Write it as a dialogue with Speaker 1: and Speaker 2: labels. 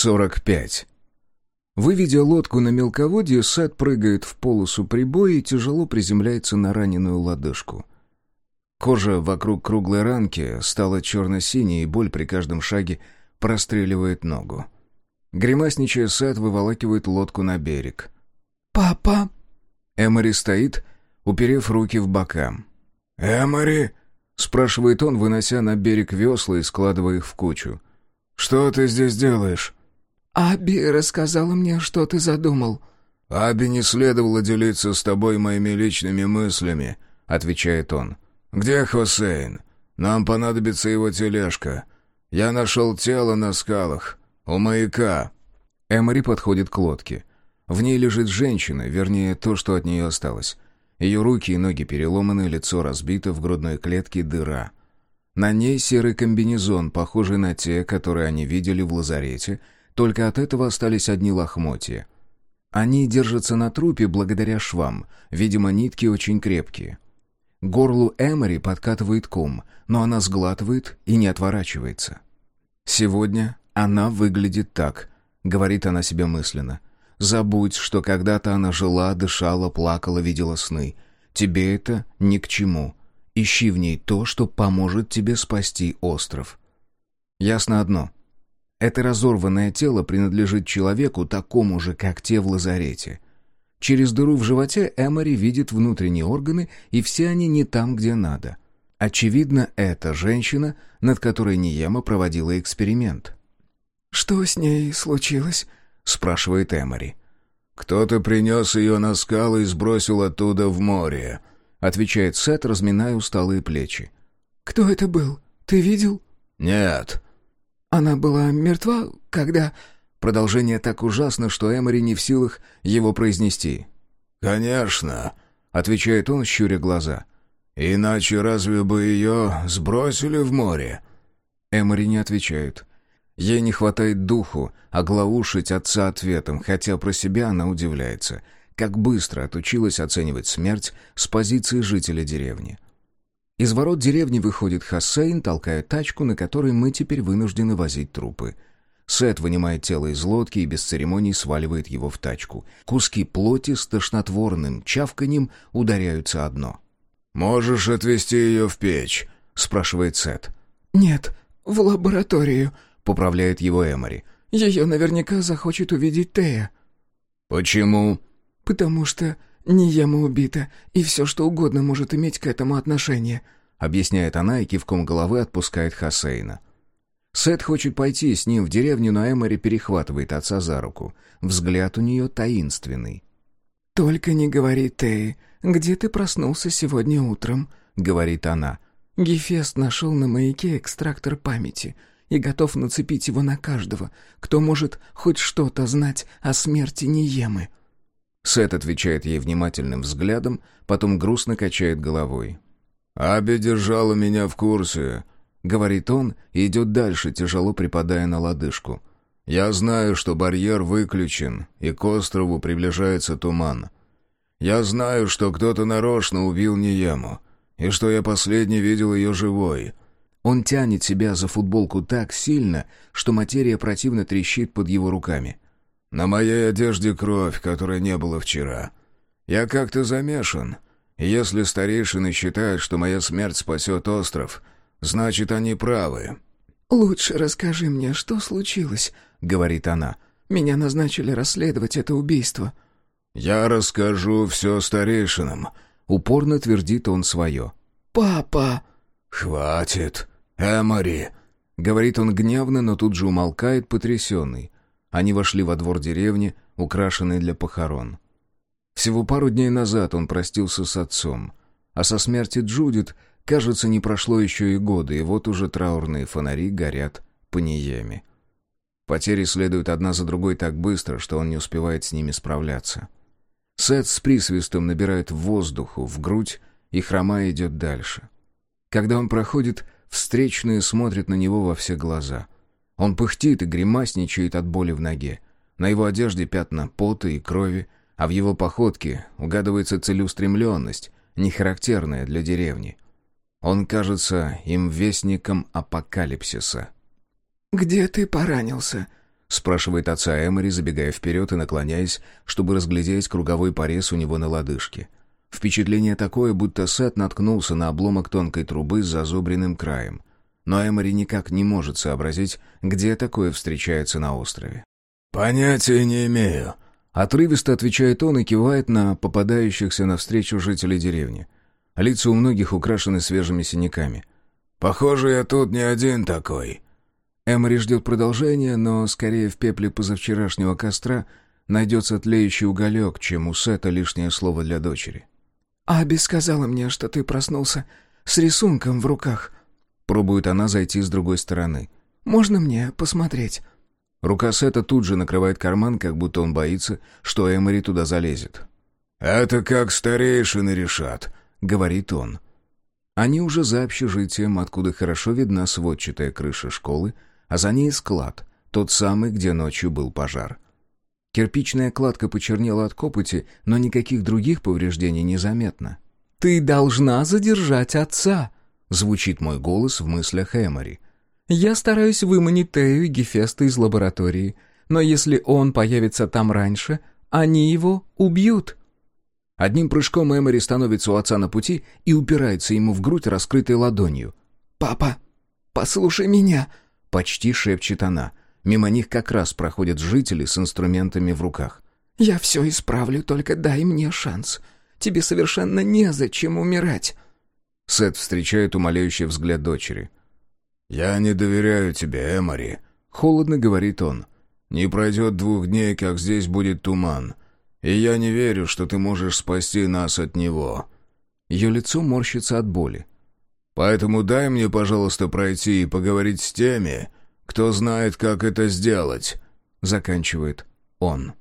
Speaker 1: 45. Выведя лодку на мелководье, Сет прыгает в полосу прибоя и тяжело приземляется на раненую лодыжку. Кожа вокруг круглой ранки стала черно-синей, и боль при каждом шаге простреливает ногу. Гримасничая, Сет выволакивает лодку на берег.
Speaker 2: «Папа!»
Speaker 1: Эмори стоит, уперев руки в бока.
Speaker 3: «Эмори?»
Speaker 1: — спрашивает он, вынося на берег весла и складывая их в кучу.
Speaker 3: «Что ты здесь делаешь?»
Speaker 2: «Аби рассказала мне, что ты задумал».
Speaker 3: «Аби не следовало делиться с тобой моими личными мыслями», — отвечает он. «Где Хусейн? Нам понадобится его тележка. Я нашел тело на скалах, у маяка».
Speaker 1: Эмори подходит к лодке. В ней лежит женщина, вернее, то, что от нее осталось. Ее руки и ноги переломаны, лицо разбито, в грудной клетке дыра. На ней серый комбинезон, похожий на те, которые они видели в лазарете, только от этого остались одни лохмотья. Они держатся на трупе благодаря швам, видимо, нитки очень крепкие. Горлу Эмори подкатывает ком, но она сглатывает и не отворачивается. «Сегодня она выглядит так», — говорит она себе мысленно. «Забудь, что когда-то она жила, дышала, плакала, видела сны. Тебе это ни к чему. Ищи в ней то, что поможет тебе спасти остров. Ясно одно. Это разорванное тело принадлежит человеку, такому же, как те в лазарете. Через дыру в животе Эмори видит внутренние органы, и все они не там, где надо. Очевидно, это женщина, над которой Ниема проводила эксперимент.
Speaker 2: «Что с ней случилось?» — спрашивает Эмори.
Speaker 3: «Кто-то принес ее на скалы и сбросил оттуда в море», —
Speaker 1: отвечает Сет, разминая усталые плечи.
Speaker 2: «Кто это был? Ты видел?»
Speaker 3: «Нет».
Speaker 2: «Она была мертва, когда...»
Speaker 1: Продолжение так ужасно, что Эмори не в силах его произнести.
Speaker 3: «Конечно», —
Speaker 1: отвечает он, щуря глаза.
Speaker 3: «Иначе разве бы ее сбросили в море?»
Speaker 1: Эмори не отвечает. Ей не хватает духу оглаушить отца ответом, хотя про себя она удивляется — как быстро отучилась оценивать смерть с позиции жителя деревни. Из ворот деревни выходит Хасейн, толкая тачку, на которой мы теперь вынуждены возить трупы. Сет вынимает тело из лодки и без церемоний сваливает его в тачку. Куски плоти с тошнотворным чавканьем ударяются о дно.
Speaker 3: «Можешь отвезти ее в печь?» — спрашивает Сет.
Speaker 2: «Нет, в лабораторию», —
Speaker 1: поправляет его Эмори.
Speaker 2: «Ее наверняка захочет увидеть Тея».
Speaker 3: «Почему?»
Speaker 2: «Потому что Нияма убита, и все что угодно может иметь к этому отношение»,
Speaker 1: объясняет она и кивком головы отпускает Хасейна. Сет хочет пойти с ним в деревню, но Эмори перехватывает отца за руку. Взгляд у нее таинственный.
Speaker 2: «Только не говори, Тей, где ты проснулся сегодня утром?» — говорит она. «Гефест нашел на маяке экстрактор памяти и готов нацепить его на каждого, кто может хоть что-то знать о смерти Ниемы».
Speaker 1: Сет отвечает ей внимательным взглядом, потом грустно качает головой.
Speaker 3: «Аби держала меня в курсе», —
Speaker 1: говорит он и идет дальше, тяжело припадая на лодыжку.
Speaker 3: «Я знаю, что барьер выключен, и к острову приближается туман. Я знаю, что кто-то нарочно убил Ниему, и что я последний видел ее живой».
Speaker 1: Он тянет себя за футболку так сильно, что материя противно трещит под его руками.
Speaker 3: На моей одежде кровь, которой не было вчера. Я как-то замешан. Если старейшины считают, что моя смерть спасет остров, значит, они правы».
Speaker 2: «Лучше расскажи мне, что случилось», — говорит она. «Меня назначили расследовать это убийство».
Speaker 3: «Я расскажу все старейшинам», —
Speaker 1: упорно твердит он свое.
Speaker 2: «Папа!»
Speaker 3: «Хватит, Эмори!»
Speaker 1: — говорит он гневно, но тут же умолкает, потрясенный. Они вошли во двор деревни, украшенный для похорон. Всего пару дней назад он простился с отцом, а со смерти Джудит, кажется, не прошло еще и года, и вот уже траурные фонари горят по Ниеме. Потери следуют одна за другой так быстро, что он не успевает с ними справляться. Сет с присвистом набирает воздуху в грудь и хромая идет дальше. Когда он проходит, встречные смотрят на него во все глаза — он пыхтит и гримасничает от боли в ноге. На его одежде пятна пота и крови, а в его походке угадывается целеустремленность, не характерная для деревни. Он кажется им вестником апокалипсиса.
Speaker 2: «Где ты поранился?»
Speaker 1: —— спрашивает отца Эмори, забегая вперед и наклоняясь, чтобы разглядеть круговой порез у него на лодыжке. Впечатление такое, будто Сет наткнулся на обломок тонкой трубы с зазубренным краем. Но Эмори никак не может сообразить, где такое встречается на острове.
Speaker 3: «Понятия не имею», —
Speaker 1: отрывисто отвечает он и кивает на попадающихся навстречу жителей деревни. Лица у многих украшены свежими синяками.
Speaker 3: «Похоже, я тут не один такой».
Speaker 1: Эмори ждет продолжения, но скорее в пепле позавчерашнего костра найдется тлеющий уголек, чем у Сета лишнее слово для дочери.
Speaker 2: «Аби сказала мне, что ты проснулся с рисунком в руках».
Speaker 1: Пробует она зайти с другой стороны.
Speaker 2: «Можно мне посмотреть?»
Speaker 1: Рука Сета тут же накрывает карман, как будто он боится, что Эмори туда залезет.
Speaker 3: «Это как старейшины решат», — говорит он.
Speaker 1: Они уже за общежитием, откуда хорошо видна сводчатая крыша школы, а за ней склад, тот самый, где ночью был пожар. Кирпичная кладка почернела от копоти, но никаких других повреждений не заметно.
Speaker 2: «Ты должна задержать отца», —
Speaker 1: звучит мой голос в мыслях Эмори.
Speaker 2: «Я стараюсь выманить Тею и Гефеста из лаборатории, но если он появится там раньше, они его убьют».
Speaker 1: Одним прыжком Эмори становится у отца на пути и упирается ему в грудь раскрытой ладонью.
Speaker 2: «Папа, послушай меня!»
Speaker 1: — почти шепчет она. Мимо них как раз проходят жители с инструментами в руках.
Speaker 2: «Я все исправлю, только дай мне шанс. Тебе совершенно незачем умирать».
Speaker 1: Сет встречает умоляющий взгляд дочери.
Speaker 3: «Я не доверяю тебе, Эмори», —
Speaker 1: холодно говорит он.
Speaker 3: «Не пройдет двух дней, как здесь будет туман, и я не верю, что ты можешь спасти нас от него».
Speaker 1: Ее лицо морщится от боли.
Speaker 3: «Поэтому дай мне, пожалуйста, пройти и поговорить с теми, кто знает, как это сделать», —
Speaker 1: заканчивает он.